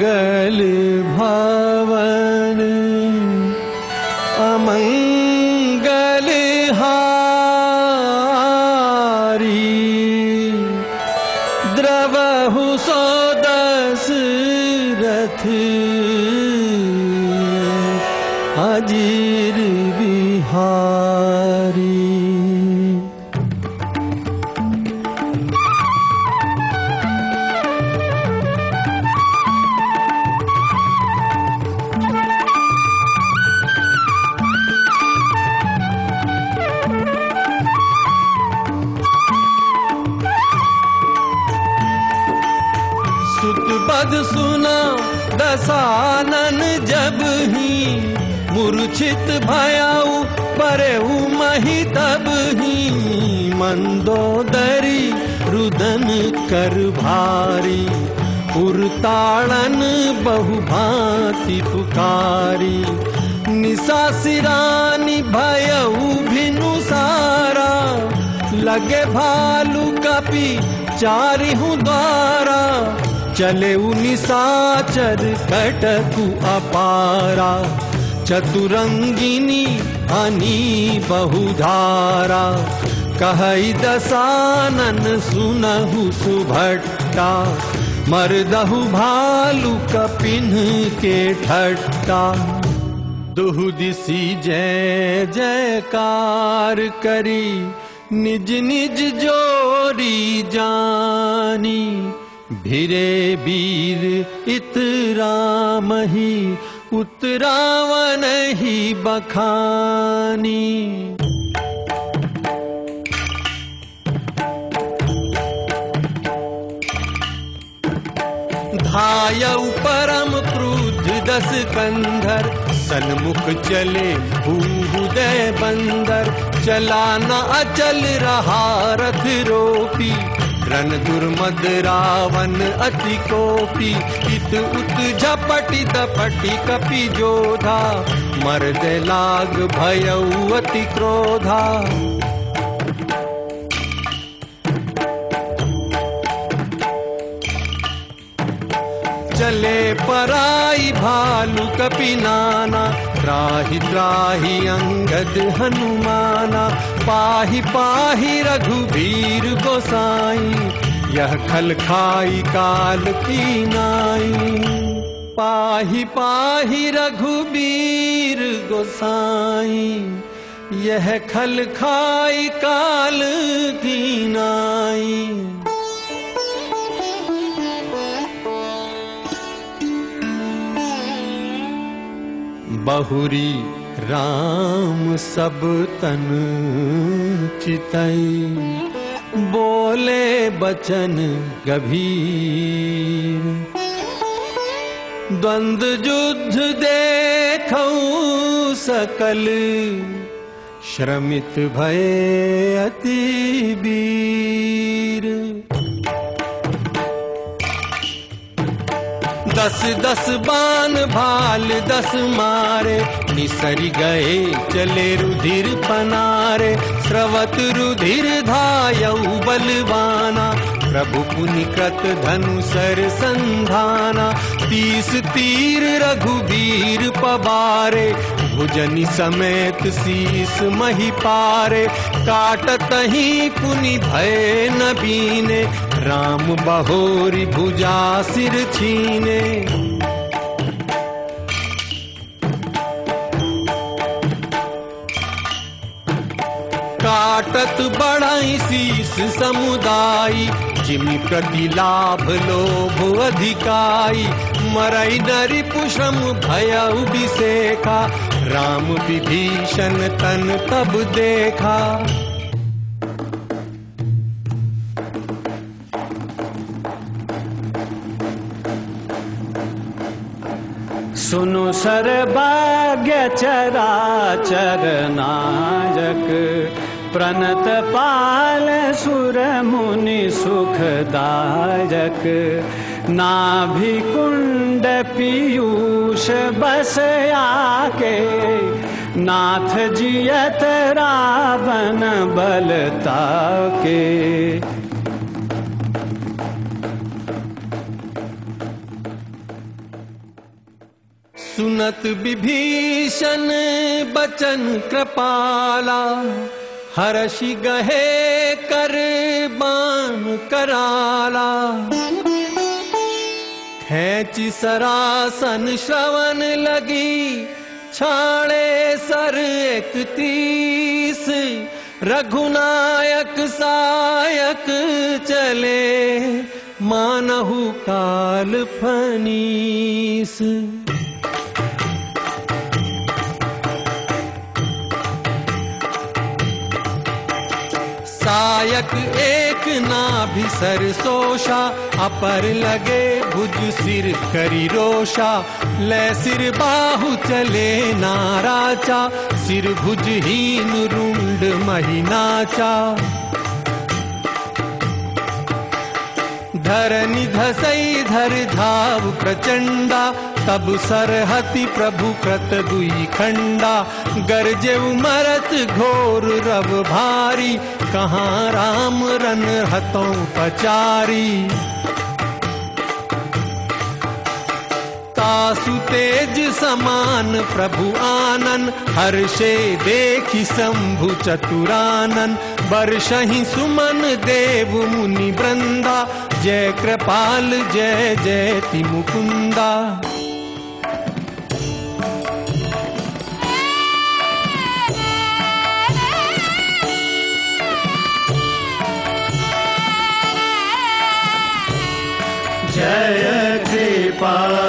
मङ्गल अमङ्गल हारी। द्रवहु सो दशरथ अजीर बिहारी मूर्छित भयाऊ परेऊ मही तब ही मंदोदरी रुदन कर भारी उरताड़न बहुभांति पुकारी। निशा सिरानी भयऊ भिनु सारा लगे भालू कपि चारि हूँ द्वारा। चले निशाचर कटकु अपारा चतुरंगिनी हनी बहुधारा कहई दसानन सुनहु सुभट्टा मरदहु भालू कपिन के ठट्टा। दुहु दिसी जय जयकार करी निज निज जोरी जानी भिरे वीर इत राम ही उतरावन ही बखानी। धायऊ परम क्रुद्ध दस कंधर सन्मुख चले भूदय रहा रथ रोपी रन दुर्मद रावण अति कोपी इत उत झपटी दपटी कपि जोधा मर्द लाग भयऊ अति क्रोधा। चले पराई भालू कपि नाना त्राहि त्राहि अंगद हनुमाना पाहि पाहि रघुवीर गोसाई यह खल खाई काल की नाई। पाहि पाहि गोसाई खल खाई काल की नाई। बहुरी राम सब तन चितई। बोले बचन युद्ध देखऊं सकल। श्रमित भय अति वीर। दस दस बान भाल दस मारे निसरी गए चले रुधिर पनारे स्रवत रुधिर धायऊ बलवाना। प्रभु पुनि कृत धनुसर संधाना। तीस तीर रघुवीर पबारे भुजनि समेत शीस मही पारे। काटत ही पुनि भय न बीने राम बहोरी भुजा सिर छीने काटत बढ़ाई शीस समुदाई जिमि प्रति लाभ लोभ अधिकाई मरई नरि पुषम भय विषेखा राम विभीषण तन तब देखा। सुनु सर्भाग्य चराचर नायक प्रणत पाल सुर मुनि सुखदायक नाभिकुण्ड पीयूष बसयाके नाथ जियत रावण बलता के सुनत विभीषण बचन कृपाला हर्षि गहे कर कराला। खेची सरासन श्रवण लगी छाड़े सर एक तीस। रघुनायक सायक चले मानहु काल फनीस सायक एक नाभि सर सोषा अपर लगे भुज सिर करी रोषा ले सिर बाहु चले नाराचा, सिर भुज हीन रुंड महिनाचा। धरनि धसई धर धाव प्रचंडा तब सरहति प्रभु कृत दुई खंडा गरजे उमरत घोर रव भारी कहाँ राम रन हतों पचारी। तासु तेज समान प्रभु आनन हर्षे देखि शंभु चतुरानन वर्षहि सुमन देव मुनि वृंदा जय कृपाल जय जयति मुकुंदा जय कृपा